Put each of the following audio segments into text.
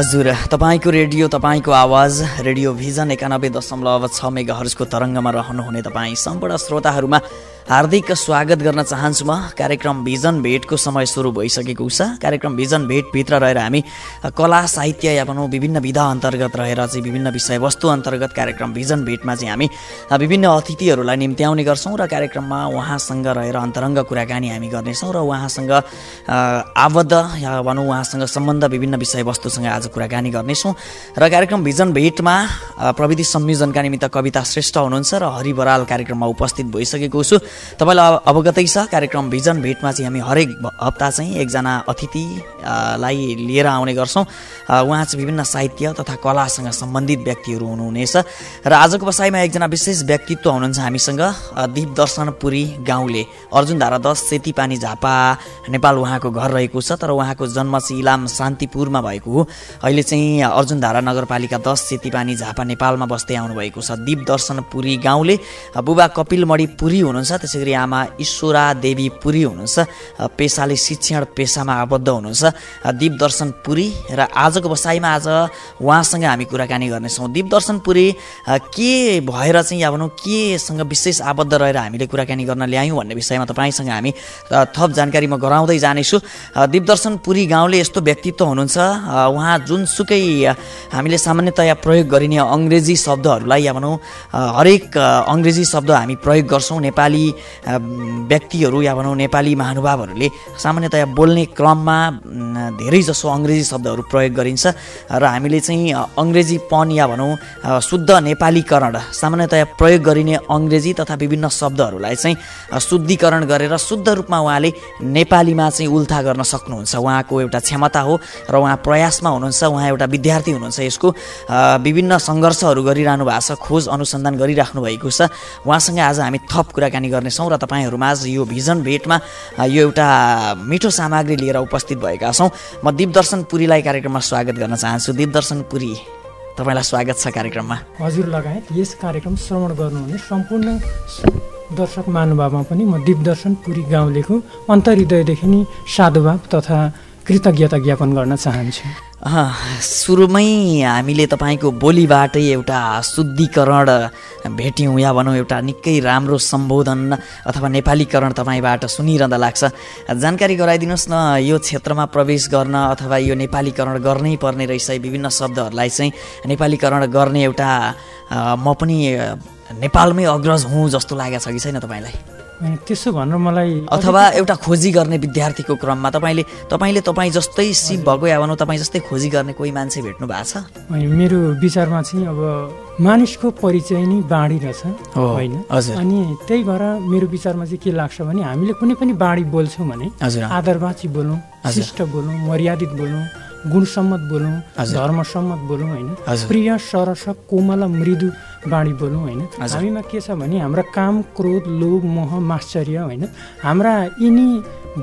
हजुर तपाईँको रेडियो तपाईँको आवाज रेडियो भिजन एकानब्बे दशमलव छ मेगा हर्सको तरङ्गमा रहनुहुने तपाईँ सम्पूर्ण श्रोताहरूमा हार्दिक स्वागत गर्न चाहन्छु म। कार्यक्रम भिजन भेटको समय सुरु भइसकेको छ। कार्यक्रम भिजन भेटभित्र रहेर हामी कला साहित्य या भनौँ विभिन्न विधा अन्तर्गत रहेर चाहिँ विभिन्न विषयवस्तु अन्तर्गत कार्यक्रम भिजन भेटमा चाहिँ हामी विभिन्न अतिथिहरूलाई निम्त्याउने गर्छौँ र कार्यक्रममा उहाँसँग रहेर अन्तरङ्ग कुराकानी हामी गर्नेछौँ र उहाँसँग आबद्ध या भनौँ उहाँसँग सम्बन्ध विभिन्न विषयवस्तुसँग आज कुराकानी गर्नेछौँ र कार्यक्रम भिजन भेटमा प्रविधि संयोजनका निमित्त कविता श्रेष्ठ हुनुहुन्छ र हरि बराल कार्यक्रममा उपस्थित भइसकेको छु। तपाईँलाई अवगतै छ कार्यक्रम भिजन भेटमा चाहिँ हामी हरेक हप्ता चाहिँ एकजना अतिथिलाई लिएर आउने गर्छौँ। उहाँ चाहिँ विभिन्न साहित्य तथा कलासँग सम्बन्धित व्यक्तिहरू हुनुहुनेछ। र आजको बसाइमा एकजना विशेष व्यक्तित्व हुनुहुन्छ हामीसँग दिप दर्शन पुरी गाउँले। अर्जुन धारा दस सेतीपानी झापा नेपाल उहाँको घर रहेको छ तर उहाँको जन्म चाहिँ इलाम शान्तिपुरमा भएको हो। अहिले चाहिँ अर्जुन धारा नगरपालिका दस सेतीपानी झापा नेपालमा बस्दै आउनुभएको छ। दिप दर्शन पुरी गाउँले बुबा कपिल मणि पुरी हुनुहुन्छ। त्यसै गरी आमा ईश्वरा देवी पुरी हुनुहुन्छ। पेसाले शिक्षण पेसामा आबद्ध हुनुहुन्छ। दिप दर्शन पुरी र आजको बसाइमा आज उहाँसँग हामी कुराकानी गर्नेछौँ। दिप दर्शन पुरी के भएर चाहिँ या भनौँ केसँग विशेष आबद्ध रहेर हामीले कुराकानी गर्न ल्यायौँ भन्ने विषयमा तपाईँसँग हामी थप जानकारी म गराउँदै जानेछु। दिपदर्शन पुरी गाउँले यस्तो व्यक्तित्व हुनुहुन्छ। उहाँ जुनसुकै हामीले सामान्यतया प्रयोग गरिने अङ्ग्रेजी शब्दहरूलाई या भनौँ हरेक अङ्ग्रेजी शब्द हामी प्रयोग गर्छौँ नेपाली व्यक्तिहरू या भनौँ नेपाली महानुभावहरूले सामान्यतया बोल्ने क्रममा धेरै जसो अङ्ग्रेजी शब्दहरू प्रयोग गरिन्छ र हामीले चाहिँ अङ्ग्रेजी पन या भनौँ शुद्ध नेपालीकरण सामान्यतया प्रयोग गरिने अङ्ग्रेजी तथा विभिन्न शब्दहरूलाई चाहिँ शुद्धिकरण गरेर शुद्ध रूपमा उहाँले नेपालीमा चाहिँ उल्था गर्न सक्नुहुन्छ। उहाँको एउटा क्षमता हो र उहाँ प्रयासमा हुनुहुन्छ। उहाँ एउटा विद्यार्थी हुनुहुन्छ यसको। विभिन्न सङ्घर्षहरू गरिरहनु भएको छ खोज अनुसन्धान गरिराख्नु भएको छ। उहाँसँग आज हामी थप कुराकानी गर्नेछौँ र तपाईँहरूमा आज यो भिजन भेटमा यो एउटा मिठो सामग्री लिएर उपस्थित भएका छौँ। म दिपदर्शन पुरीलाई कार्यक्रममा स्वागत गर्न चाहन्छु। दिपदर्शन पुरी तपाईँलाई स्वागत छ कार्यक्रममा। हजुर लगायत यस कार्यक्रम श्रवण गर्नुहुने सम्पूर्ण दर्शक महानुभावमा पनि म दिपदर्शन पुरी गाउँलेको अन्तर्हृदयदेखि नै साधुभाव तथा कृतज्ञता ज्ञापन गर्न चाहन्छु। सुरुमै हामीले तपाईँको बोलीबाटै एउटा शुद्धिकरण भेट्यौँ या भनौँ एउटा निकै राम्रो सम्बोधन अथवा नेपालीकरण तपाईँबाट सुनिरहँदा लाग्छ। जानकारी गराइदिनुहोस् न यो क्षेत्रमा प्रवेश गर्न अथवा यो नेपालीकरण गर्नै पर्ने रहेछ विभिन्न शब्दहरूलाई चाहिँ। नेपालीकरण गर्ने एउटा म पनि नेपालमै अग्रज हुँ जस्तो लागेको छ कि छैन तपाईँलाई? त्यसो भनेर मलाई अथवा एउटा खोजी गर्ने विद्यार्थीको क्रममा तपाईँले तपाईँले तपाईँ जस्तै सिप भएको या भनौँ तपाईँ जस्तै खोजी गर्ने कोही मान्छे भेट्नु भएको छ? मेरो विचारमा चाहिँ अब मानिसको परिचय नै बाँडी रहेछ होइन? अनि त्यही भएर मेरो विचारमा चाहिँ के लाग्छ भने हामीले कुनै पनि बाँडी बोल्छौँ भने आदरवाची बोलौँ शिष्ट बोलौँ मर्यादित बोलौँ गुणसम्मत बोलौँ धर्मसम्मत बोलौँ होइन? प्रिय सरस कोमल मृदु बाणी बोलौँ होइन? हामीमा के छ भने हाम्रा काम क्रोध लोभ मोह माश्चर्य होइन? हाम्रा यिनी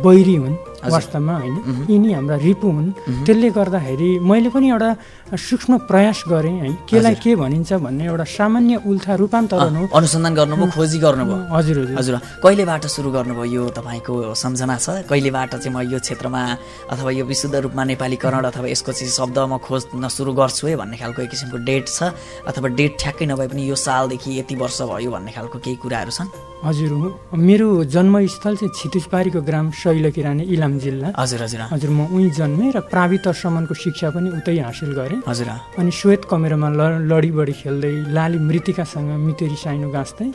बैरी हुन्। वास्तवमा होइन। यिनी हाम्रा रिपु हुन्। त्यसले गर्दाखेरि मैले पनि एउटा सूक्ष्म प्रयास गरेँ है। केलाई के भनिन्छ भन्ने एउटा सामान्य उल्था रूपान्तरण हो। अनुसन्धान गर्नुभयो खोजी गर्नुभयो। हजुर हजुर। हजुर। कहिलेबाट सुरु गर्नुभयो यो तपाईँको सम्झना छ? कहिलेबाट चाहिँ म यो क्षेत्रमा अथवा यो विशुद्ध रूपमा नेपालीकरण अथवा यसको चाहिँ शब्द म खोज्न सुरु गर्छु है भन्ने खालको एक किसिमको डेट छ? अथवा डेट ठ्याक्कै नभए पनि यो सालदेखि यति वर्ष भयो भन्ने खालको केही कुराहरू छन्? हजुर मेरो जन्मस्थल चाहिँ छितिजपारीको ग्राम शैलकिरानी इलाम जिल्ला। हजुर हजुर हजुर म उहीँ जन्मेँ र प्रावितरसम्मको शिक्षा पनि उतै हासिल गरेँ। हजुर अनि श्वेत कमेरोमा लडी बडी खेल्दै लाली मृतिकासँग मितेरी साइनो गाँच्दै।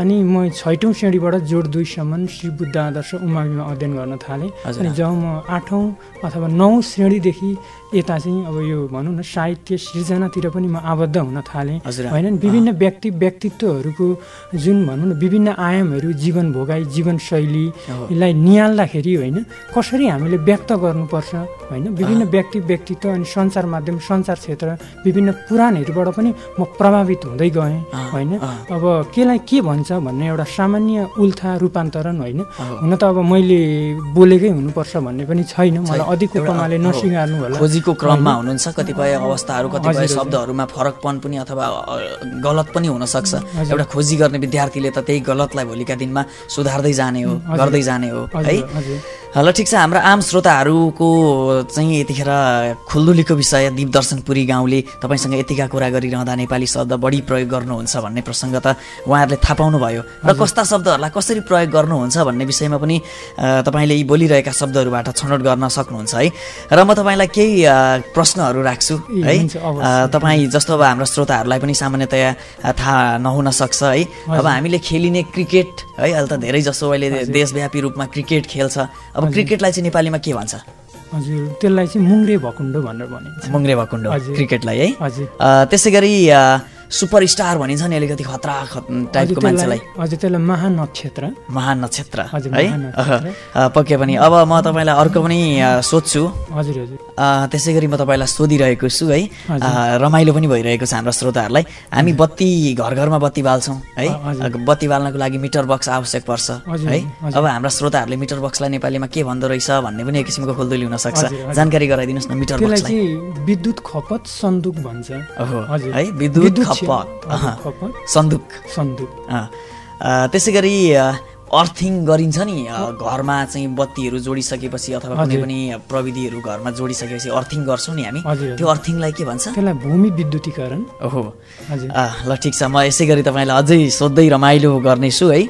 अनि म छैटौँ श्रेणीबाट जोड दुईसम्म श्री बुद्ध आदर्श उमाविमा अध्ययन गर्न थालेँ। अनि जब म आठौँ अथवा नौ श्रेणीदेखि यता चाहिँ अब यो भनौँ न साहित्य सृजनातिर पनि म आबद्ध हुन थालेँ। होइन विभिन्न व्यक्ति व्यक्तित्वहरूको जुन भनौँ न विभिन्न आयामहरू जीवन भोगाई जीवनशैलीलाई निहाल्दाखेरि होइन कसरी हामीले व्यक्त गर्नुपर्छ होइन? विभिन्न व्यक्ति व्यक्तित्व अनि सञ्चार माध्यम सञ्चार क्षेत्र विभिन्न पुराणहरूबाट पनि म प्रभावित हुँदै गएँ होइन? अब केलाई के भन्छ भन्ने एउटा सामान्य उल्था रूपान्तरण होइन? हुन त अब मैले बोलेकै हुनुपर्छ भन्ने पनि छैन। मलाई अधिक उपमाले नसिगार्नु होला। खोजीको क्रममा हुनुहुन्छ कतिपय अवस्थाहरू कतिपय शब्दहरूमा फरकपन पनि अथवा गलत पनि हुनसक्छ। एउटा खोजी गर्ने विद्यार्थीले त त्यही गलतलाई भोलिका दिनमा सुधार्दै जाने हो गर्दै जाने हो है? ल ठिक छ। हाम्रो आम श्रोताहरूको चाहिँ यतिखेर खुल्दुलीको विषय दिपदर्शनपुरी गाउँले तपाईँसँग यतिका कुरा गरिरहँदा नेपाली शब्द बढी प्रयोग गर्नुहुन्छ भन्ने प्रसङ्ग त उहाँहरूले थाहा पाउनुभयो। र कस्ता शब्दहरूलाई कसरी प्रयोग गर्नुहुन्छ भन्ने विषयमा पनि तपाईँले यी बोलिरहेका शब्दहरूबाट छनौट गर्न सक्नुहुन्छ है? र म तपाईँलाई केही प्रश्नहरू राख्छु है? तपाईँ जस्तो अब हाम्रो श्रोताहरूलाई पनि सामान्यतया थाहा नहुन सक्छ है? अब हामीले खेलिने क्रिकेट है? अहिले त धेरै जसो अहिले देशव्यापी रूपमा क्रिकेट खेल्छ। अब क्रिकेटलाई चाहिँ नेपालीमा के भन्छ? हजुर त्यसलाई चाहिँ मुङ्रे भकुण्डो भनेर भनिन्छ। मुङ्रे भकुण्डो क्रिकेटलाई है। हजुर। त्यसै गरी सुपरस्टार भनिन्छ नि अलिकति खतरा टाइपको मान्छेलाई। हजुर त्यसलाई महानक्षत्र महानक्षत्र है? पक्कै पनि। अब म तपाईँलाई अर्को पनि सोध्छु। हजुर हजुर। त्यसै गरी म तपाईँलाई सोधिरहेको छु है? रमाइलो पनि भइरहेको छ हाम्रो श्रोताहरूलाई। हामी बत्ती घर घरमा बत्ती बाल्छौँ है? बत्ती बाल्नको लागि मिटर बक्स आवश्यक पर्छ है? अब हाम्रा श्रोताहरूले मिटर बक्सलाई नेपालीमा के भन्दो रहेछ भन्ने पनि एक किसिमको खोल्दोली हुन सक्छ। जानकारी गराइदिनुहोस् न मिटर बक्सलाई। विद्युत खपत सन्दुक भन्छ। है? विद्युत सन्दुक। सन्दुक। त्यसै गरी अर्थिङ गरिन्छ नि घरमा चाहिँ बत्तीहरू जोडिसकेपछि अथवा कुनै पनि प्रविधिहरू घरमा जोडिसकेपछि अर्थिङ गर्छौँ नि हामी। त्यो अर्थिङलाई के भन्छ? त्यसलाई भूमि विद्युतीकरण। ओहो। ल ठिक छ। म यसै गरी तपाईँलाई अझै सोध्दै रमाइलो गर्नेछु है।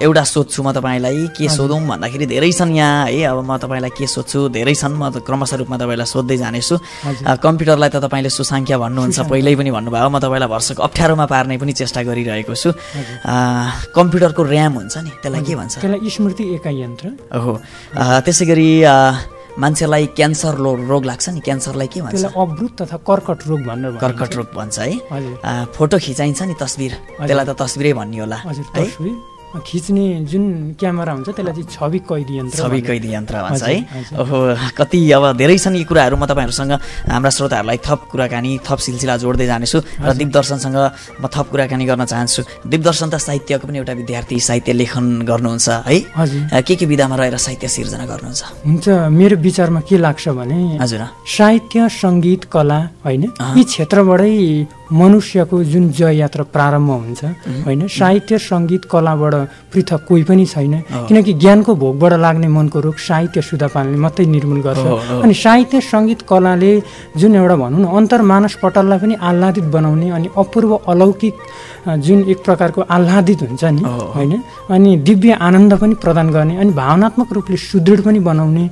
एउटा सोध्छु म तपाईँलाई के सोधौँ भन्दाखेरि धेरै छन् यहाँ है। अब म तपाईँलाई के सोध्छु धेरै छन्। म क्रमशः रूपमा तपाईँलाई सोध्दै जानेछु। कम्प्युटरलाई त तपाईँले सुसङ्ख्या भन्नुहुन्छ पहिल्यै पनि भन्नुभयो। म तपाईँलाई भर्सक अप्ठ्यारोमा पार्ने पनि चेष्टा गरिरहेको छु। कम्प्युटरको ऱ्याम हुन्छ नि त्यसलाई के भन्छ? त्यसलाई स्मृति एकाइ यन्त्र हो त्यसै गरी मान्छेलाई क्यान्सर रोग लाग्छ नि क्यान्सरलाई के भन्छ? अवृत तथा कर्कट रोग भनेर कर्कट रोग भन्छ है। फोटो खिचाइन्छ नि तस्बिर त्यसलाई त तस्बिरै भन्ने होला। है? खिच्ने जुन क्यामेरा हुन्छ त्यसलाई चाहिँ छवि कैदी यन्त्र छवि कैदी यन्त्र भन्छ है। ओहो कति अब धेरै छन् यी कुराहरू। म तपाईँहरूसँग हाम्रा श्रोताहरूलाई थप कुराकानी थप सिलसिला जोड्दै जानेछु र दिपदर्शनसँग म थप कुराकानी गर्न चाहन्छु। दिपदर्शन त साहित्यको पनि एउटा विद्यार्थी साहित्य लेखन गर्नुहुन्छ है? के के विधामा रहेर साहित्य सिर्जना गर्नुहुन्छ? हुन्छ मेरो विचारमा के लाग्छ भने हजुर। साहित्य सङ्गीत कला होइन? यी क्षेत्रबाटै मनुष्यको जुन जय यात्रा प्रारम्भ हुन्छ होइन साहित्य सङ्गीत कलाबाट पृथक कोही पनि छैन। किनकि ज्ञानको भोगबाट लाग्ने मनको रोग साहित्य सुधा पाल्ने मात्रै निर्मूल गर्छ। अनि साहित्य सङ्गीत कलाले जुन एउटा भनौँ न अन्तर्मानस पटललाई पनि आह्लादित बनाउने अनि अपूर्व अलौकिक जुन एक प्रकारको आह्लादित हुन्छ नि होइन अनि दिव्य आनन्द पनि प्रदान गर्ने अनि भावनात्मक रूपले सुदृढ पनि बनाउने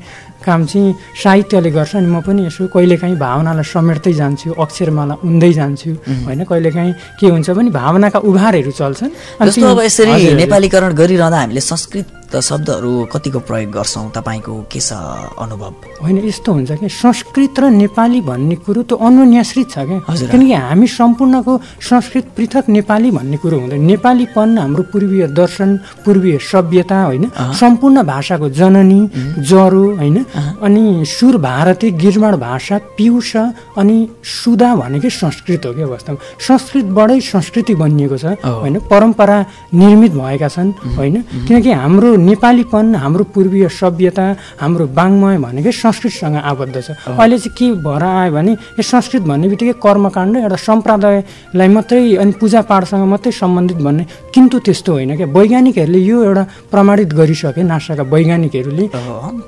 काम चाहिँ साहित्यले गर्छ अनि म पनि यसो कहिलेकाहीँ भावनालाई समेट्दै जान्छु अक्षरमाला उन्दै जान्छु। होइन कहिलेकाहीँ के हुन्छ भने भावनाका उभारहरू चल्छन्। जस्तो अब यसरी नेपालीकरण गरिरहँदा हामीले संस्कृत शब्दहरू कतिको प्रयोग गर्छौँ? तपाईँको के छ अनुभव? होइन यस्तो हुन्छ कि संस्कृत र नेपाली भन्ने कुरो त अनुन्याश्रित छ क्या। किनकि हामी सम्पूर्णको संस्कृत पृथक नेपाली भन्ने कुरो हुँदैन। नेपालीपन हाम्रो पूर्वीय दर्शन पूर्वीय सभ्यता होइन। सम्पूर्ण भाषाको जननी जरो होइन। अनि सुर भारती गिर्माण भाषा पिउस अनि सुधा भनेकै संस्कृत हो क्या वास्तवमा। संस्कृतबाटै संस्कृति बनिएको छ होइन। परम्परा निर्मित भएका छन् होइन। किनकि हाम्रो नेपालीपन हाम्रो पूर्वीय सभ्यता हाम्रो बाङ्मय भनेकै संस्कृतसँग आबद्ध छ। अहिले चाहिँ के भएर आयो भने यो संस्कृत भन्ने बित्तिकै कर्मकाण्ड एउटा सम्प्रदायलाई मात्रै अनि पूजापाठसँग मात्रै सम्बन्धित भन्ने किन्तु त्यस्तो होइन क्या। वैज्ञानिकहरूले यो एउटा प्रमाणित गरिसके नासाका वैज्ञानिकहरूले।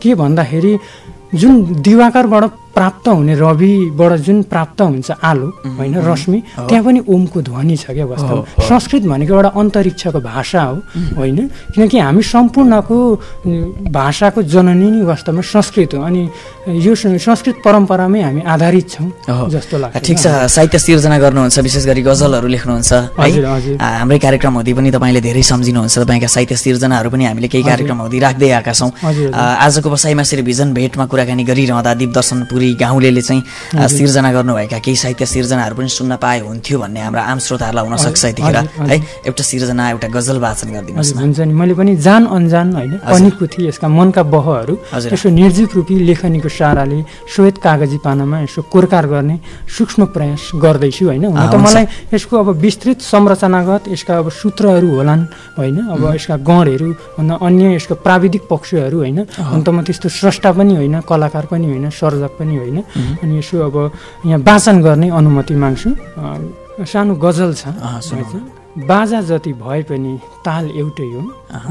के भन्दाखेरि जुन दिवाकरबाट प्राप्त हुने रविबाट जुन प्राप्त हुन्छ आलो होइन रश्मि त्यहाँ पनि ओमको ध्वनि छ क्या वास्तव संस्कृत भनेको एउटा अन्तरिक्षको भाषा हो होइन? किनकि हामी सम्पूर्णको भाषाको जननी नै वास्तवमा संस्कृत हो। अनि यो संस्कृत परम्परामै हामी आधारित छौँ जस्तो लाग्छ। ठिक छ। साहित्य सिर्जना गर्नुहुन्छ विशेष गरी गजलहरू लेख्नुहुन्छ है? हाम्रै कार्यक्रम हुँदै पनि तपाईँले धेरै सम्झिनुहुन्छ। तपाईँका साहित्य सिर्जनाहरू पनि हामीले केही कार्यक्रम हुँदै राख्दै आएका छौँ। आजको बसाइमा श्री भिजन भेटमा कुराकानी गरिरहँदा दिपदर्शन पुरी पुरी गाउँले चाहिँ सिर्जना गर्नुभएका केही साहित्य सिर्जनाहरू पनि सुन्न पाए हुन्थ्यो भन्ने हाम्रा आम श्रोताहरूलाई हुनसक्छ यतिखेर। है एउटा सिर्जना एउटा गजल वाचन गरिदिनुहोस् हुन्छ नि। मैले पनि जान अन्जान होइन अनिको थिएँ यसका मनका बहहरू। यसो निर्जीव रूपी लेखनीको साराले श्वेत कागजी पानामा यसो कोरकार गर्ने सूक्ष्म प्रयास गर्दैछु होइन। हुन त मलाई यसको अब विस्तृत संरचनागत यसका अब सूत्रहरू होलान् होइन। अब यसका गणहरू भन्दा अन्य यसको प्राविधिक पक्षहरू होइन। हुन त म त्यस्तो स्रष्टा पनि होइन कलाकार पनि होइन सर्जक पनि होइन। अनि यसो अब यहाँ वाचन गर्ने अनुमति माग्छु। सानो गजल छ। बाजा जति भए पनि ताल एउटै हो।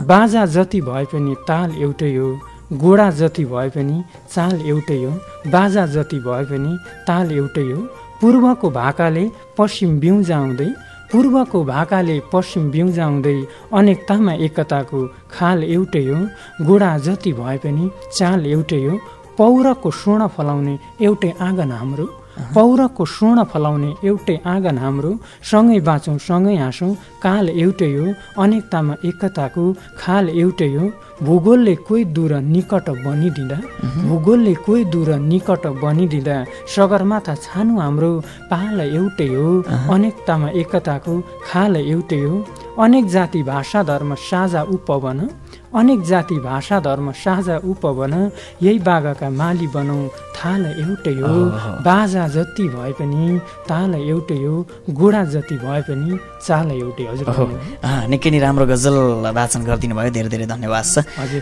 बाजा जति भए पनि ताल एउटै हो। गोडा जति भए पनि चाल एउटै हो। बाजा जति भए पनि ताल एउटै हो। पूर्वको भाकाले पश्चिम बिउजाउँदै पूर्वको भाकाले पश्चिम बिउजाउँदै अनेकतामा एकताको खाल एउटै हो। गोडा जति भए पनि चाल एउटै हो। पौरको स्वर्ण फलाउने एउटै आँगन हाम्रो। पौरको स्वर्ण फलाउने एउटै आँगन हाम्रो। सँगै बाँचौँ सँगै हाँसौँ काल एउटै हो अनेकतामा एकताको खाल एउटै हो। भूगोलले कोही दूर निकट बनिदिँदा भूगोलले कोही दूर निकट बनिदिँदा सगरमाथा छानु हाम्रो पाल एउटै हो अनेकतामा एकताको खाल एउटै हो। अनेक जाति भाषा धर्म साझा उपवन अनेक जाति भाषा धर्म साझा उपवन यही बागाका माली बनाऊ थाल एउटै हो। बाजा जति भए पनि ताल एउटै हो गोडा जति भए पनि चाल एउटै हजुर निकै नै राम्रो गजल वाचन गरिदिनु भयो। धेरै धेरै धन्यवाद छ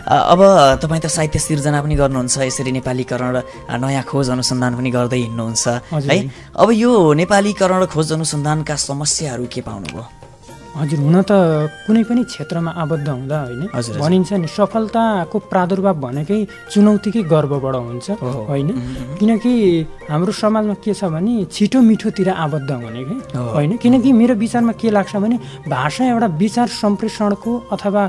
अब तपाईँ त साहित्य सिर्जना पनि गर्नुहुन्छ यसरी नेपालीकरण र नयाँ खोज अनुसन्धान पनि गर्दै हिँड्नुहुन्छ है? अब यो नेपालीकरण र खोज अनुसन्धानका समस्याहरू के पाउनुभयो? हजुर हुन त कुनै पनि क्षेत्रमा आबद्ध हुँदा होइन भनिन्छ नि सफलताको प्रादुर्भाव भनेकै चुनौतीकै गर्वबाट हुन्छ होइन? किनकि हाम्रो समाजमा के छ भने छिटो मिठोतिर आबद्ध हुने कि होइन? किनकि मेरो विचारमा के लाग्छ भने भाषा एउटा विचार सम्प्रेषणको अथवा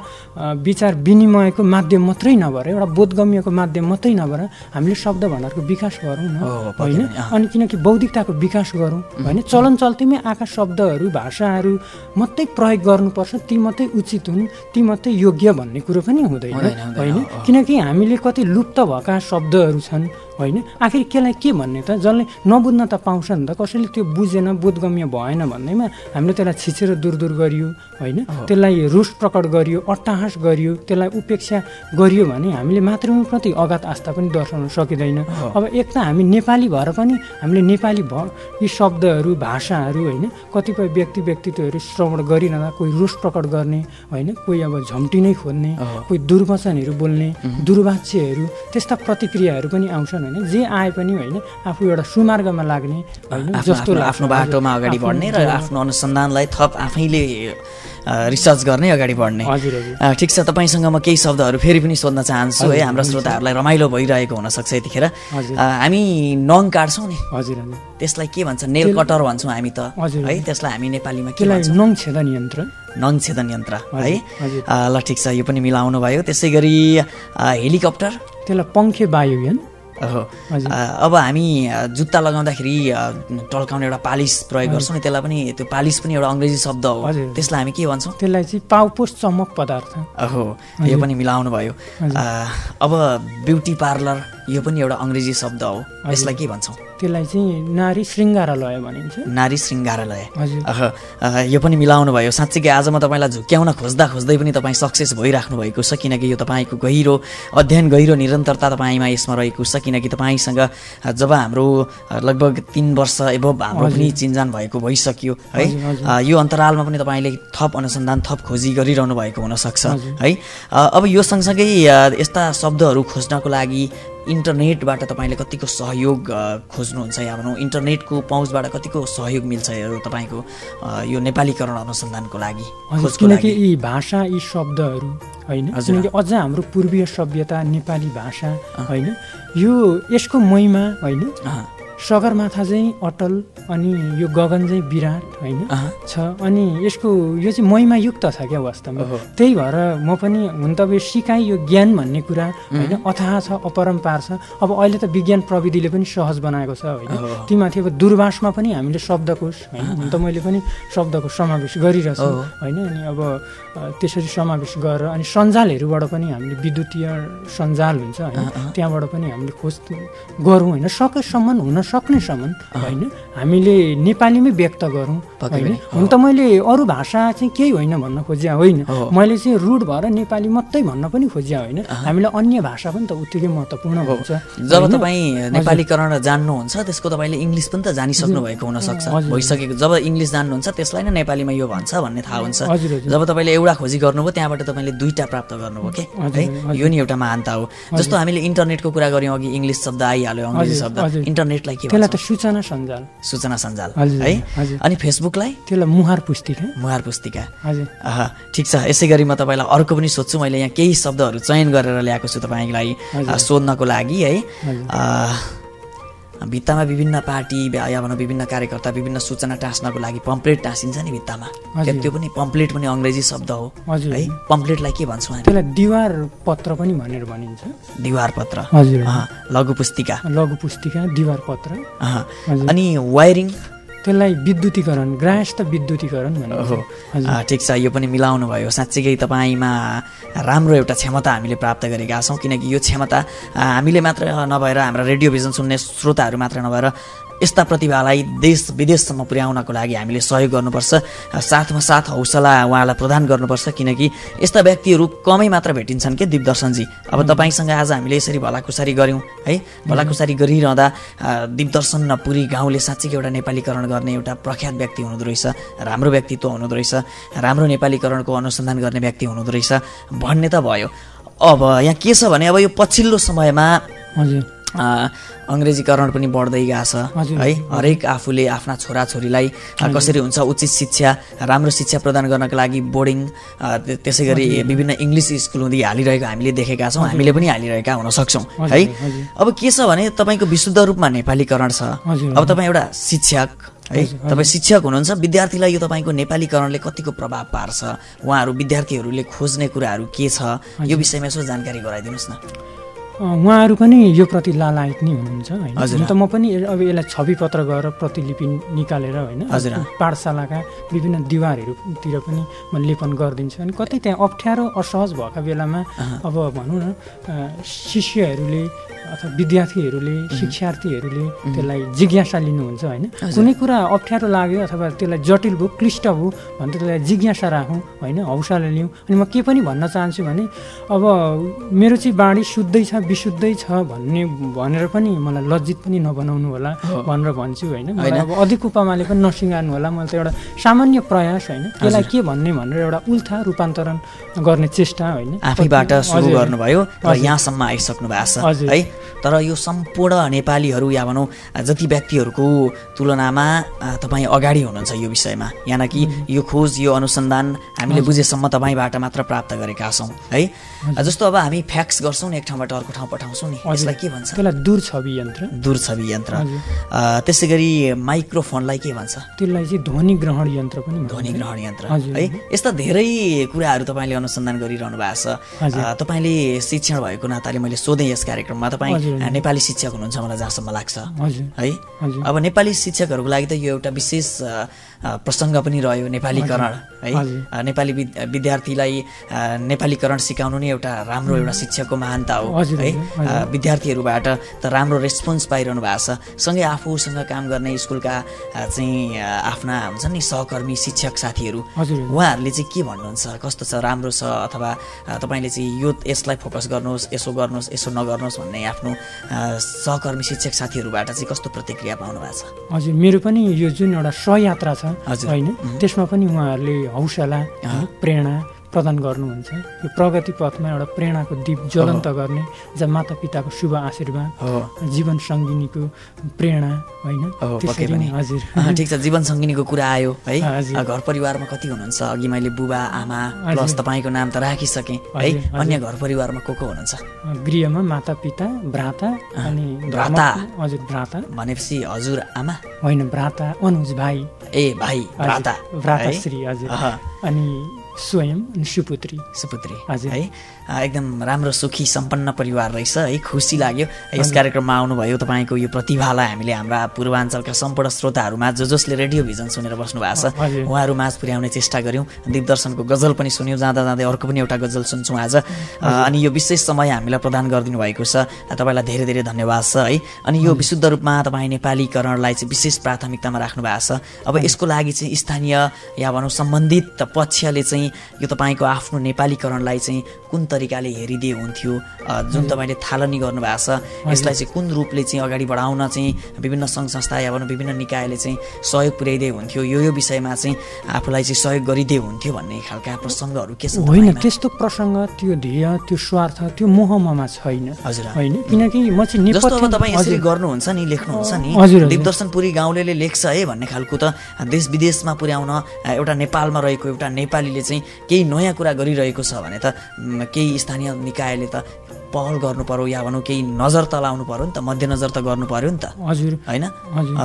विचार विनिमयको माध्यम मात्रै नभएर एउटा बोधगम्यको माध्यम मात्रै नभएर हामीले शब्द भण्डारको विकास गरौँ न होइन? अनि किनकि बौद्धिकताको विकास गरौँ होइन? चलन चल्तीमै आएका शब्दहरू भाषाहरू मात्रै प्रयोग गर्नुपर्छ ती मात्रै उचित हुन् ती मात्रै योग्य भन्ने कुरो पनि हुँदैन होइन? किनकि हामीले कति लुप्त भएका शब्दहरू छन् होइन? आखिर केलाई के भन्ने त? जसले नबुझ्न त पाउँछ नि त कसैले त्यो बुझेन बोधगम्य भएन भन्दैमा हामीले त्यसलाई छिचेर दूर दूर गरियो होइन? त्यसलाई रोष प्रकट गरियो अट्टाहास गरियो त्यसलाई उपेक्षा गरियो भने हामीले मातृभूमिप्रति अगाध आस्था पनि दर्शाउन सकिँदैन। अब एक त हामी नेपाली भएर पनि हामीले नेपाली भ यी शब्दहरू भाषाहरू होइन? कतिपय व्यक्ति व्यक्तित्वहरू श्रवण गरिरहँदा कोही रोष प्रकट गर्ने होइन? कोही अब झम्टी नै खोज्ने कोही दुर्वचनहरू बोल्ने दुर्वाच्यहरू त्यस्ता प्रतिक्रियाहरू पनि आउँछन् होइन? जे आए पनि होइन आफू एउटा सुमार्गमा लाग्ने होइन? जस्तो आफ्नो बाटोमा अगाडि बढ्ने र आफ्नो अनुसन्धानलाई थप आफैले रिसर्च गर्ने अगाडि बढ्ने। ठिक छ तपाईँसँग म केही शब्दहरू फेरि पनि सोध्न चाहन्छु है। हाम्रा श्रोताहरूलाई रमाइलो भइरहेको हुनसक्छ यतिखेर। हामी नङ काट्छौँ नि। हजुर त्यसलाई के भन्छ? नेल कटर भन्छौँ हामी त है। त्यसलाई हामी नेपालीमा के भन्छ? नङ छेदन यन्त्र? नङ छेदन यन्त्र है? ल ठिक छ यो पनि मिलाउनु भयो। त्यसै गरी हेलिकप्टर? त्यसलाई पङ्खे वायुयान अब हामी जुत्ता लगाउँदाखेरि टल्काउने एउटा पालिस प्रयोग गर्छौँ। नि त्यसलाई पनि त्यो पालिस पनि एउटा अङ्ग्रेजी शब्द हो। त्यसलाई हामी के भन्छौँ? त्यसलाई चाहिँ पाउपोस चमक पदार्थ। हो यो पनि मिलाउनु भयो। अब ब्युटी पार्लर यो पनि एउटा अङ्ग्रेजी शब्द हो। यसलाई के भन्छौँ? त्यसलाई चाहिँ नारी श्रृङ्गारालय भनिन्छ। नारी श्रृङ्गारालय यो पनि मिलाउनु भयो साँच्चीकै आज म तपाईँलाई झुक्क्याउन खोज्दा खोज्दै पनि तपाईँ सक्सेस भइराख्नु भएको छ किनकि यो तपाईँको गहिरो अध्ययन गहिरो निरन्तरता तपाईँमा यसमा रहेको छ किनकि तपाईँसँग जब हाम्रो लगभग तिन वर्ष एभब हाम्रो पनि चिन्जान भएको भइसक्यो है? यो अन्तरालमा पनि तपाईँले थप अनुसन्धान थप खोजी गरिरहनु भएको हुनसक्छ है? अब यो सँगसँगै यस्ता शब्दहरू खोज्नको लागि इन्टरनेटबाट तपाईँले कतिको सहयोग खोज्नुहुन्छ या भनौँ इन्टरनेटको पहुँचबाट कतिको सहयोग मिल्छ यो तपाईँको यो नेपालीकरण अनुसन्धानको लागि किनकि यी भाषा यी शब्दहरू होइन किनकि अझ हाम्रो पूर्वीय सभ्यता नेपाली भाषा होइन यो यसको महिमा होइन सगरमाथा चाहिँ अटल अनि यो गगन चाहिँ विराट होइन? छ। अनि यसको यो चाहिँ महिमायुक्त छ क्या वास्तवमा। त्यही भएर म पनि हुन त अब यो सिकाइ यो ज्ञान भन्ने कुरा होइन अथाह छ अपरम्पार छ। अब अहिले त विज्ञान प्रविधिले पनि सहज बनाएको छ होइन। तीमाथि अब दूरभाषमा पनि हामीले शब्दकोश होइन हुन त मैले पनि शब्दको समावेश गरिरहेछु होइन। अनि अब त्यसरी समावेश गरेर अनि सञ्जालहरूबाट पनि हामीले विद्युतीय सञ्जाल हुन्छ होइन त्यहाँबाट पनि हामीले खोज गरौँ होइन। सकेसम्म हुन सक्नेसम्म होइन? हामीले नेपालीमै व्यक्त गरौँ होइन? हुन त मैले अरू भाषा चाहिँ केही होइन भन्न खोजिया होइन? मैले चाहिँ रुड भएर नेपाली मात्रै भन्न पनि खोजिया होइन? हामीलाई अन्य भाषा पनि त उत्तिकै महत्त्वपूर्ण हुन्छ जब तपाईँ नेपालीकरण जान्नुहुन्छ त्यसको तपाईँले इङ्ग्लिस पनि त जानिसक्नु भएको हुनसक्छ। भइसकेको जब इङ्ग्लिस जान्नुहुन्छ त्यसलाई नै नेपालीमा यो भन्छ भन्ने थाहा हुन्छ। जब तपाईँले एउटा खोजी गर्नुभयो त्यहाँबाट तपाईँले दुईवटा प्राप्त गर्नुभयो के है? यो नि एउटा महानता हो। जस्तो हामीले इन्टरनेटको कुरा गऱ्यौँ अघि इङ्ग्लिस शब्द आइहाल्यो अङ्ग्रेजी शब्द। इन्टरनेटलाई युट्युबलाई के त्यसलाई त सूचना सञ्जाल। सूचना सञ्जाल है। अनि फेसबुकलाई? त्यसलाई मुहार पुस्तिका। मुहार पुस्तिका। हजुर। ठिक छ। यसै गरी म तपाईँलाई अर्को पनि सोध्छु। मैले यहाँ केही शब्दहरू चयन गरेर ल्याएको छु तपाईँलाई सोध्नको लागि है? भित्तामा विभिन्न पार्टी या भनौँ विभिन्न कार्यकर्ता विभिन्न सूचना टाँस्नको लागि पम्पलेट टाँसिन्छ नि भित्तामा। त्यो पनि पम्पलेट पनि अङ्ग्रेजी शब्द हो। है पम्पलेटलाई के भन्छौँ हामी? त्यसलाई दिवार पत्र पनि भनेर भनिन्छ। दिवार पत्र। लघु पुस्तिका। लघु पुस्तिका दिवार पत्र। अनि वायरिङ त्यसलाई विद्युतीकरण ग्राहस्थ विद्युतीकरण अँ, ठिक छ यो पनि मिलाउनु भयो। साँच्चीकै तपाईँमा राम्रो एउटा क्षमता हामीले प्राप्त गरेका छौँ किनकि यो क्षमता हामीले मात्र नभएर हाम्रा रेडियो भिजन सुन्ने श्रोताहरू मात्र नभएर यस्ता प्रतिभालाई देश विदेशसम्म पुर्याउनको लागि हामीले सहयोग गर्नुपर्छ साथमा साथ हौसला उहाँलाई प्रदान गर्नुपर्छ किनकि यस्ता व्यक्तिहरू कमै मात्र भेटिन्छन् के दिपदर्शनजी अब तपाईँसँग आज हामीले यसरी भलाकुसारी गऱ्यौँ है? भलाकुसारी गरिरहँदा दिपदर्शन नपुरी गाउँले साँच्चीकै एउटा नेपालीकरण गर्ने एउटा प्रख्यात व्यक्ति हुनुहुँदो रहेछ राम्रो व्यक्तित्व हुनुहुँदो रहेछ राम्रो नेपालीकरणको अनुसन्धान गर्ने व्यक्ति हुनुहुँदो रहेछ भन्ने त भयो। अब यहाँ के छ भने अब यो पछिल्लो समयमा हजुर। अङ्ग्रेजीकरण पनि बढ्दै गएको छ। है हरेक आफूले आफ्ना छोराछोरीलाई कसरी हुन्छ उचित शिक्षा राम्रो शिक्षा प्रदान गर्नको लागि बोर्डिङ त्यसै गरी विभिन्न इङ्ग्लिस स्कुल हुँदै हालिरहेको हामीले देखेका छौँ हामीले पनि हालिरहेका हुन सक्छौँ। है। अब के छ भने तपाईँको विशुद्ध रूपमा नेपालीकरण छ। अब तपाईँ एउटा शिक्षक है तपाईँ शिक्षक हुनुहुन्छ विद्यार्थीलाई यो तपाईँको नेपालीकरणले कतिको प्रभाव पार्छ? उहाँहरू विद्यार्थीहरूले खोज्ने कुराहरू के छ? यो विषयमा यसो जानकारी गराइदिनुहोस् न। उहाँहरू पनि यो प्रति लालायत नै हुनुहुन्छ होइन? त म पनि अब यसलाई छवि पत्र गरेर प्रतिलिपि निकालेर होइन? हजुर। पाठशालाका विभिन्न दिवारहरूतिर पनि म लेखन गरिदिन्छु। अनि कतै त्यहाँ अप्ठ्यारो असहज भएका बेलामा अब भनौँ न शिष्यहरूले अथवा विद्यार्थीहरूले शिक्षार्थीहरूले त्यसलाई जिज्ञासा लिनुहुन्छ होइन? कुनै कुरा अप्ठ्यारो लाग्यो अथवा त्यसलाई जटिल भयो क्लिष्ट भयो भने त त्यसलाई जिज्ञासा राखौँ होइन? हौसला लिउँ। अनि म के पनि भन्न चाहन्छु भने अब मेरो चाहिँ बाणी शुद्धै छ विशुद्धै छ भन्ने भनेर पनि मलाई लज्जित पनि नबनाउनु होला भनेर भन्छु होइन। मलाई अब अधिक उपमाले पनि नसिँगार्नु होला। मैले त एउटा सामान्य प्रयास होइन। त्यसलाई के भन्ने भनेर एउटा उल्था रूपान्तरण गर्ने चेष्टा होइन। आफैबाट सुरु। गर्नुभयो र यहाँसम्म आइसक्नु भएको छ। है तर यो सम्पूर्ण नेपालीहरू या भनौँ जति व्यक्तिहरूको तुलनामा तपाईँ अगाडि हुनुहुन्छ यो विषयमा यानकि यो खोज यो अनुसन्धान हामीले बुझेसम्म तपाईँबाट मात्र प्राप्त गरेका छौँ। है जस्तो अब हामी फ्याक्स गर्छौँ एक ठाउँबाट अर्को ठाउँ पठाउँछौँ नि यसलाई के भन्छ त्यसलाई दूर छवि यन्त्र दूर छवि यन्त्र त्यसै गरी माइक्रोफोनलाई के भन्छ त्यसलाई चाहिँ ध्वनि ग्रहण यन्त्र पनि। ध्वनि ग्रहण यन्त्र। है यस्ता धेरै कुराहरू तपाईँले अनुसन्धान गरिरहनु भएको छ तपाईँले शिक्षण भएको नाताले मैले सोधेँ यस कार्यक्रममा तपाईँ नेपाली शिक्षक हुनुहुन्छ मलाई जहाँसम्म लाग्छ है। अब नेपाली शिक्षकहरूको लागि त यो एउटा विशेष प्रसङ्ग पनि रह्यो नेपालीकरण है? नेपाली विद- विद्यार्थीलाई नेपालीकरण सिकाउनु नै एउटा राम्रो एउटा शिक्षकको महानता हो है? विद्यार्थीहरूबाट त राम्रो रेस्पोन्स पाइरहनु भएको छ। सँगै आफूसँग काम गर्ने स्कुलका चाहिँ आफ्ना हुन्छन् नि सहकर्मी शिक्षक साथीहरू उहाँहरूले चाहिँ के भन्नुहुन्छ? कस्तो छ? राम्रो छ? अथवा तपाईँले चाहिँ यो यसलाई फोकस गर्नुहोस् यसो गर्नुहोस् यसो नगर्नुहोस् भन्ने आफ्नो सहकर्मी शिक्षक साथीहरूबाट चाहिँ कस्तो प्रतिक्रिया पाउनु भएको छ? हजुर मेरो पनि यो जुन एउटा सहयात्रा छ हजुर। होइन? त्यसमा पनि उहाँहरूले हौसला प्रेरणा प्रदान गर्नुहुन्छ। यो प्रगति पथमा एउटा प्रेरणाको दीप ज्वलन्त गर्ने जहाँ माता पिताको शुभ आशीर्वाद जीवन सङ्गिनीको प्रेरणा होइन? हजुर। ठिक छ। जीवन सङ्गिनीको कुरा आयो है? घर परिवारमा कति हुनुहुन्छ? अघि मैले बुबा आमा। प्लस तपाईँको नाम त राखिसकेँ है। अन्य घर परिवारमा को को हुनुहुन्छ? गृहमा माता पिता भ्राता अनि भ्राता। हजुर भ्राता। भनेपछि हजुर आमा? होइन भ्राता अनुज भाइ। ए भाइ भ्राता। भ्राता? श्री हजुर। अनि स्वयं अनि सुपुत्री सुपुत्री हजुर। है अँ, एकदम राम्रो सुखी सम्पन्न परिवार रहेछ है खुसी लाग्यो। यस कार्यक्रममा आउनुभयो तपाईँको यो प्रतिभालाई हामीले हाम्रा पूर्वाञ्चलका सम्पूर्ण श्रोताहरूमा जो जसले रेडियो भिजन सुनेर बस्नु भएको छ। उहाँहरू माझ पुर्याउने चेष्टा गऱ्यौँ। दिपदर्शनको गजल पनि सुन्यौँ जाँदा जाँदै अर्को पनि एउटा गजल सुन्छौँ आज। अनि यो विशेष समय हामीलाई प्रदान गरिदिनु भएको छ तपाईँलाई धेरै धेरै धन्यवाद छ है। अनि यो विशुद्ध रूपमा तपाईँ नेपालीकरणलाई चाहिँ विशेष प्राथमिकतामा राख्नु भएको छ। अब यसको लागि चाहिँ स्थानीय या भनौँ सम्बन्धित पक्षले चाहिँ यो तपाईँको आफ्नो नेपालीकरणलाई चाहिँ कुन तरिकाले हेरिदिए हुन्थ्यो। जुन तपाईँले थालनी गर्नुभएको छ यसलाई चाहिँ कुन रूपले चाहिँ अगाडि बढाउन चाहिँ विभिन्न सङ्घ संस्था या भनौँ विभिन्न निकायले चाहिँ सहयोग पुर्याइदिए हुन्थ्यो? यो यो विषयमा चाहिँ आफूलाई चाहिँ सहयोग गरिदिए हुन्थ्यो भन्ने खालका प्रसङ्गहरू के छ होइन त्यस्तो प्रसङ्ग त्यो ध्येय त्यो स्वार्थ त्यो मोहमा छैन। हजुर। होइन किनकि म चाहिँ तपाईँ यसरी गर्नुहुन्छ नि लेख्नुहुन्छ नि हजुर दिपदर्शन पुरी गाउँले लेख्छ है भन्ने खालको त देश विदेशमा पुर्याउन एउटा नेपालमा रहेको एउटा नेपालीले चाहिँ केही नयाँ कुरा गरिरहेको छ भने त केही स्थानीय निकायले त पहल गर्नु पर्यो या भनौँ केही नजर त लाउनु पऱ्यो नि त मध्यनजर त गर्नु पऱ्यो नि त। हजुर। होइन?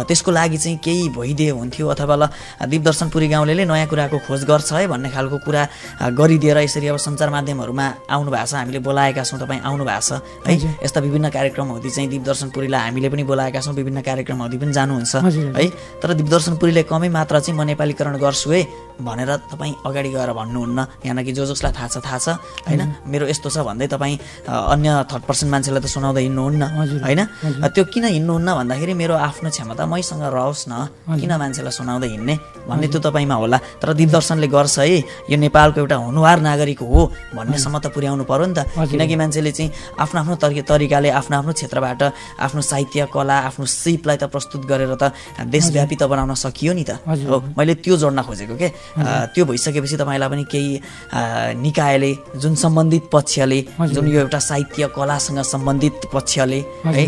त्यसको लागि चाहिँ केही भइदिए हुन्थ्यो अथवा ल दिपदर्शन पुरी गाउँले नयाँ कुराको खोज गर्छ है भन्ने खालको कुरा गरिदिएर यसरी अब सञ्चार माध्यमहरूमा आउनु भएको छ हामीले बोलाएका छौँ तपाईँ आउनु भएको छ है? यस्ता विभिन्न कार्यक्रमहरू चाहिँ दिपदर्शन पुरीलाई हामीले पनि बोलाएका छौँ विभिन्न कार्यक्रमहरू पनि जानुहुन्छ है? तर दिपदर्शन पुरीले कमै मात्रा चाहिँ म नेपालीकरण गर्छु है भनेर तपाईँ अगाडि गएर भन्नुहुन्न। यहाँनिर जो जसलाई थाहा छ थाहा छ होइन? मेरो यस्तो छ भन्दै तपाईँ अन्य थर्ड पर्सन मान्छेलाई त सुनाउँदै हिँड्नुहुन्न होइन? त्यो किन हिँड्नुहुन्न भन्दाखेरि मेरो आफ्नो क्षमता मैसँग रहोस् न। किन मान्छेलाई सुनाउँदै हिँड्ने? भन्ने त्यो तपाईँमा होला। तर दिपदर्शनले गर्छ है यो नेपालको एउटा हुनुहार नागरिक हो भन्नेसम्म त पुर्याउनु पर्यो नि त। किनकि मान्छेले चाहिँ आफ्नो आफ्नो तरि तरिकाले आफ्नो आफ्नो क्षेत्रबाट आफ्नो साहित्य कला आफ्नो सिपलाई त प्रस्तुत गरेर त देशव्यापी त बनाउन सकियो नि त। हो मैले त्यो जोड्न खोजेको के? त्यो भइसकेपछि तपाईँलाई पनि केही निकायले जुन सम्बन्धित पक्षले जुन यो एउटा साहित्य कलासँग सम्बन्धित पक्षले है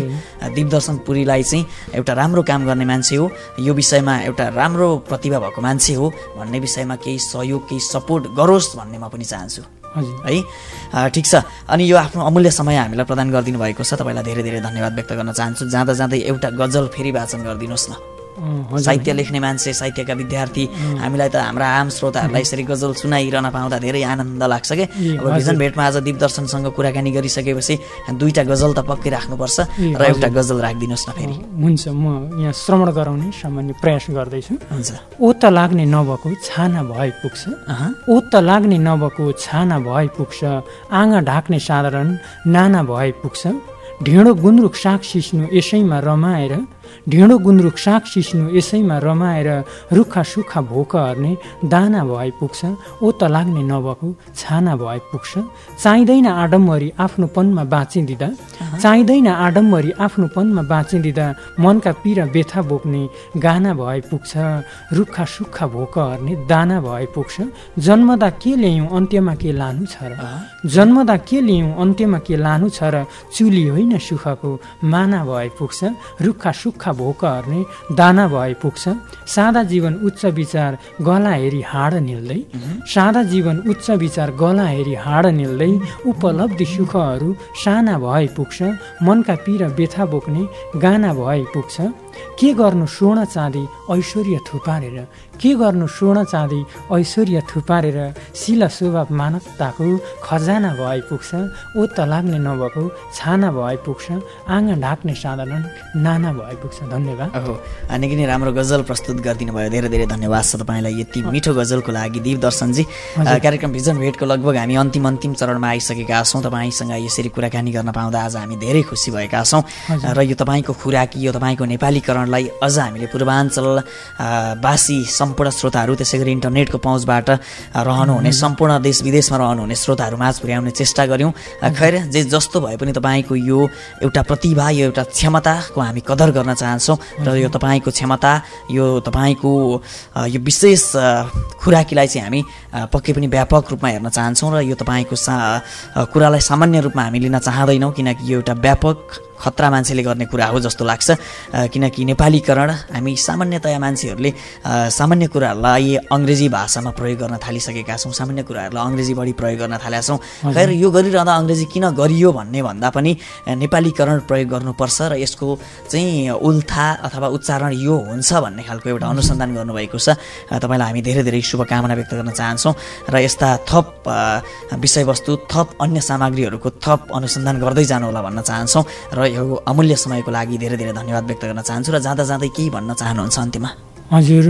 दिपदर्शन पुरीलाई चाहिँ एउटा राम्रो काम गर्ने मान्छे हो। यो विषयमा एउटा राम्रो प्रतिभा भएको मान्छे हो। भन्ने विषयमा केही सहयोग केही सपोर्ट गरोस् भन्ने म पनि चाहन्छु। है ठिक छ। अनि यो आफ्नो अमूल्य समय हामीलाई प्रदान गरिदिनु भएको छ। तपाईँलाई धेरै धेरै धन्यवाद व्यक्त गर्न चाहन्छु। जाँदा जाँदै एउटा गजल फेरि वाचन गरिदिनुहोस् न। साहित्य लेख्ने मान्छे साहित्यका विद्यार्थी। हामीलाई त हाम्रा आम श्रोताहरूलाई यसरी गजल सुनाइरहन पाउँदा धेरै आनन्द लाग्छ कि? अब भिजन भेटमा आज दिपदर्शनसँग कुराकानी गरिसकेपछि दुईवटा गजल त पक्कै राख्नुपर्छ र एउटा गजल राखिदिनुहोस् न फेरि। हुन्छ म यहाँ श्रवण गराउने सामान्य प्रयास गर्दैछु। हुन्छ। ओ त लाग्ने नभएको छाना भए पुग्छ। ओ त लाग्ने नभएको छाना भए पुग्छ। आँगा ढाक्ने साधारण नाना भए पुग्छ। ढिँडो गुन्द्रुक साग सिस्नु यसैमा रमाएर ढिँडो गुन्द्रुक साग सिस्नु यसैमा रमाएर रुखा सुक्खा भोक हर्ने दाना भए पुग्छ ओ त लाग्ने नभएको छाना भए पुग्छ। चाहिँदैन आडम्बरी आफ्नोपनमा बाँचिदिँदा चाहिँदैन आडम्बरी आफ्नोपनमा बाँचिदिँदा मनका पीडा बेथा बोक्ने गाना भए पुग्छ रुखा सुक्खा भोक हर्ने दाना भए पुग्छ। जन्मदा के ल्यायौँ अन्त्यमा के लानु छ र? जन्मदा के ल्यायौँ अन्त्यमा के लानु छ र? चुली होइन सुखको माना भए पुग्छ रुखा सुक्खा भोक हर्ने दाना भए पुग्छ। सादा जीवन उच्च विचार गला हेरी हाड निल्दै। सादा जीवन उच्च विचार गला हेरी हाड निल्दै। उपलब्धि सुखहरू साना भए पुग्छ। मनका पिर बेथा बोक्ने गाना भए पुग्छ। के गर्नु स्वर्ण चाँदी ऐश्वर्य थुपारेर? के गर्नु स्वर्ण चाँदी ऐश्वर्य थुपारेर? शिला स्वभाव मानवताको खजाना भए पुग्छ ओ त लाग्ने नभएको छाना भए पुग्छ आँगन ढाक्ने साधारण नाना भए पुग्छ धन्यवाद। हो निकै नै राम्रो गजल प्रस्तुत गरिदिनु भयो। धेरै धेरै धन्यवाद छ तपाईँलाई यति मिठो गजलको लागि। दिप दर्शनजी कार्यक्रम भिजन भेटको लगभग हामी अन्तिम अन्तिम चरणमा आइसकेका छौँ। तपाईँसँग यसरी कुराकानी गर्न पाउँदा आज हामी धेरै खुसी भएका छौँ। र यो तपाईँको खुराकी यो तपाईँको नेपालीकरणलाई अझ हामीले पूर्वाञ्चल बासी सम्पूर्ण श्रोताहरू त्यसै गरी इन्टरनेटको पहुँचबाट रहनुहुने सम्पूर्ण देश विदेशमा रहनुहुने श्रोताहरू माझ पुर्याउने चेष्टा गऱ्यौँ। खैर जे जस्तो भए पनि तपाईँको यो एउटा प्रतिभा यो एउटा क्षमताको हामी कदर गर्न चाहन्छौँ र यो तपाईँको क्षमता यो तपाईँको यो विशेष खुराकीलाई चाहिँ हामी पक्कै पनि व्यापक रूपमा हेर्न चाहन्छौँ र यो तपाईँको सा कुरालाई सामान्य रूपमा हामी लिन चाहँदैनौँ किनकि यो एउटा व्यापक खतरा मान्छेले गर्ने कुरा हो जस्तो लाग्छ। किनकि नेपालीकरण हामी सामान्यतया मान्छेहरूले सामान्य कुराहरूलाई अङ्ग्रेजी भाषामा प्रयोग गर्न थालिसकेका छौँ सामान्य कुराहरूलाई अङ्ग्रेजी बढी प्रयोग गर्न थालेका छौँ। खैर यो गरिरहँदा अङ्ग्रेजी किन गरियो भन्ने भन्दा पनि नेपालीकरण प्रयोग गर्नुपर्छ र यसको चाहिँ उल्था अथवा उच्चारण यो हुन्छ भन्ने खालको एउटा अनुसन्धान गर्नुभएको छ। तपाईँलाई हामी धेरै धेरै शुभकामना व्यक्त गर्न चाहन्छौँ र यस्ता थप विषयवस्तु थप अन्य सामग्रीहरूको थप अनुसन्धान गर्दै जानु होला भन्न चाहन्छौँ र यो अमूल्य समयको लागि धेरै धेरै धन्यवाद व्यक्त गर्न चाहन्छु र जाँदा जाँदै केही भन्न चाहनुहुन्छ अन्त्यमा हजुर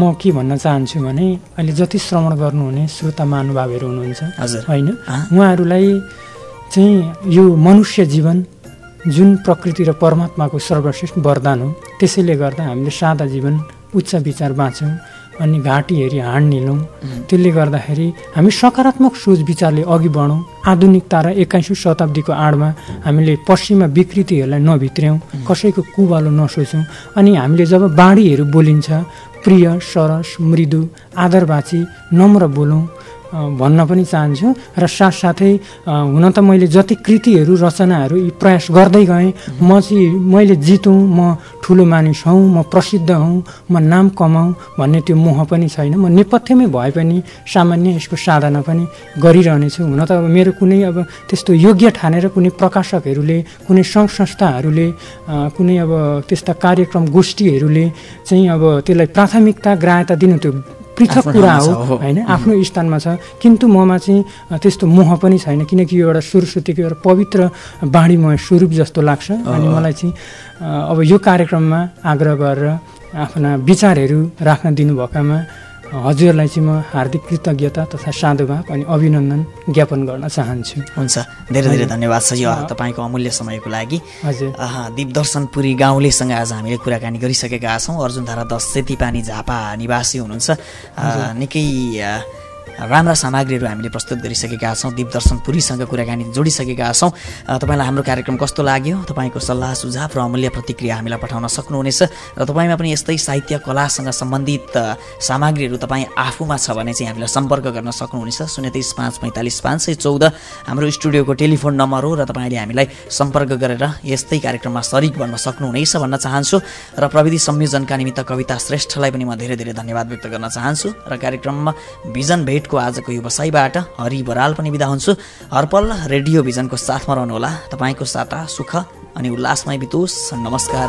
म के भन्न चाहन्छु भने अहिले जति श्रवण गर्नुहुने श्रोता महानुभावहरू हुनुहुन्छ हजुर। होइन उहाँहरूलाई चाहिँ यो मनुष्य जीवन जुन प्रकृति र परमात्माको सर्वश्रेष्ठ वरदान हो त्यसैले गर्दा हामीले सादा जीवन उच्च विचार बाँच्छौँ। अनि घाँटी हेरी हाड निलौँ। त्यसले गर्दाखेरि हामी सकारात्मक सोच विचारले अघि बढौँ। आधुनिकता र एक्काइसौँ शताब्दीको आडमा हामीले पश्चिमा विकृतिहरूलाई नभित्र्यौँ कसैको कुवालो नसोचौँ अनि हामीले जब बाढीहरू बोलिन्छ प्रिय सरस मृदु आदरवाची नम्र बोलौँ भन्न पनि चाहन्छु र साथसाथै हुन त मैले जति कृतिहरू रचनाहरू यी प्रयास गर्दै गएँ म चाहिँ मैले जितौँ म ठुलो मानिस हौँ म प्रसिद्ध हौँ म नाम कमाउँ भन्ने त्यो मोह पनि छैन। म नेपथ्यमै भए पनि सामान्य यसको साधना पनि गरिरहनेछु। हुन त अब मेरो कुनै अब त्यस्तो योग्य ठानेर कुनै प्रकाशकहरूले कुनै सङ्घ संस्थाहरूले कुनै अब त्यस्ता कार्यक्रम गोष्ठीहरूले चाहिँ अब त्यसलाई प्राथमिकता ग्राह्यता दिनु त्यो पृथक कुरा हो होइन? आफ्नो स्थानमा छ। किन्तु ममा चाहिँ त्यस्तो मोह पनि छैन किनकि यो एउटा सरस्वतीको एउटा पवित्र बाणीमय स्वरूप जस्तो लाग्छ। अनि मलाई चाहिँ अब यो कार्यक्रममा आग्रह गरेर आफ्ना विचारहरू राख्न दिनुभएकामा हजुरलाई चाहिँ म हार्दिक कृतज्ञता तथा साधुभाव अनि अभिनन्दन ज्ञापन गर्न चाहन्छु। हुन्छ। धेरै धेरै धन्यवाद छ यो तपाईँको अमूल्य समयको लागि। हजुर। दिपदर्शनपुरी गाउँलेसँग आज हामीले कुराकानी गरिसकेका छौँ। अर्जुनधारा दस सेतीपानी झापा निवासी हुनुहुन्छ। निकै राम्रा सामग्रीहरू हामीले प्रस्तुत गरिसकेका छौँ। दिपदर्शन पुरीसँग कुराकानी जोडिसकेका छौँ। तपाईँलाई हाम्रो कार्यक्रम कस्तो लाग्यो? तपाईँको सल्लाह सुझाव र अमूल्य प्रतिक्रिया हामीलाई पठाउन सक्नुहुनेछ। र तपाईँमा पनि यस्तै साहित्य कलासँग सम्बन्धित सामग्रीहरू तपाईँ आफूमा छ भने चाहिँ हामीलाई सम्पर्क गर्न सक्नुहुनेछ। शून्य तेइस पाँच पैँतालिस पाँच सय चौध हाम्रो स्टुडियोको टेलिफोन नम्बर हो र तपाईँले हामीलाई सम्पर्क गरेर यस्तै कार्यक्रममा सरिक बन्न सक्नुहुनेछ भन्न चाहन्छु। र प्रविधि संयोजनका निमित्त कविता श्रेष्ठलाई पनि म धेरै धेरै धन्यवाद व्यक्त गर्न चाहन्छु। र कार्यक्रममा भिजन भेट भेटको आजको व्यवसायबाट हरि बराल पनि बिदा हुन्छु। हरपल रेडियो भिजनको साथमा रहनुहोला। तपाईँको साता सुख अनि उल्लासमय बितोस्। नमस्कार।